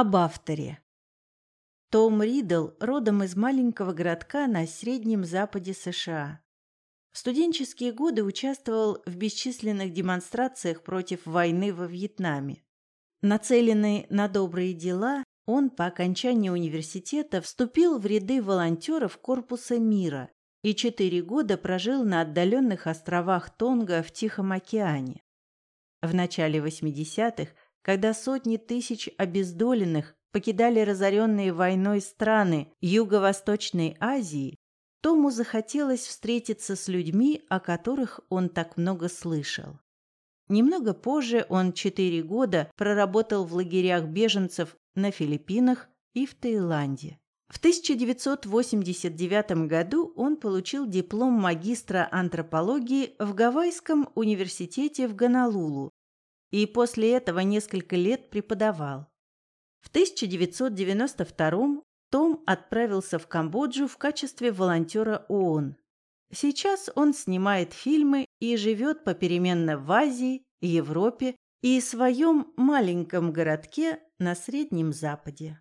Об авторе. Том Ридл родом из маленького городка на Среднем Западе США. В студенческие годы участвовал в бесчисленных демонстрациях против войны во Вьетнаме. Нацеленный на добрые дела, он по окончании университета вступил в ряды волонтеров Корпуса мира и четыре года прожил на отдаленных островах Тонга в Тихом океане. В начале 80-х, когда сотни тысяч обездоленных покидали разоренные войной страны Юго-Восточной Азии, Тому захотелось встретиться с людьми, о которых он так много слышал. Немного позже он четыре года проработал в лагерях беженцев на Филиппинах и в Таиланде. В 1989 году он получил диплом магистра антропологии в Гавайском университете в Гонолулу и после этого несколько лет преподавал. В 1992 Том отправился в Камбоджу в качестве волонтера ООН. Сейчас он снимает фильмы и живет попеременно в Азии, Европе и своем маленьком городке на Среднем Западе.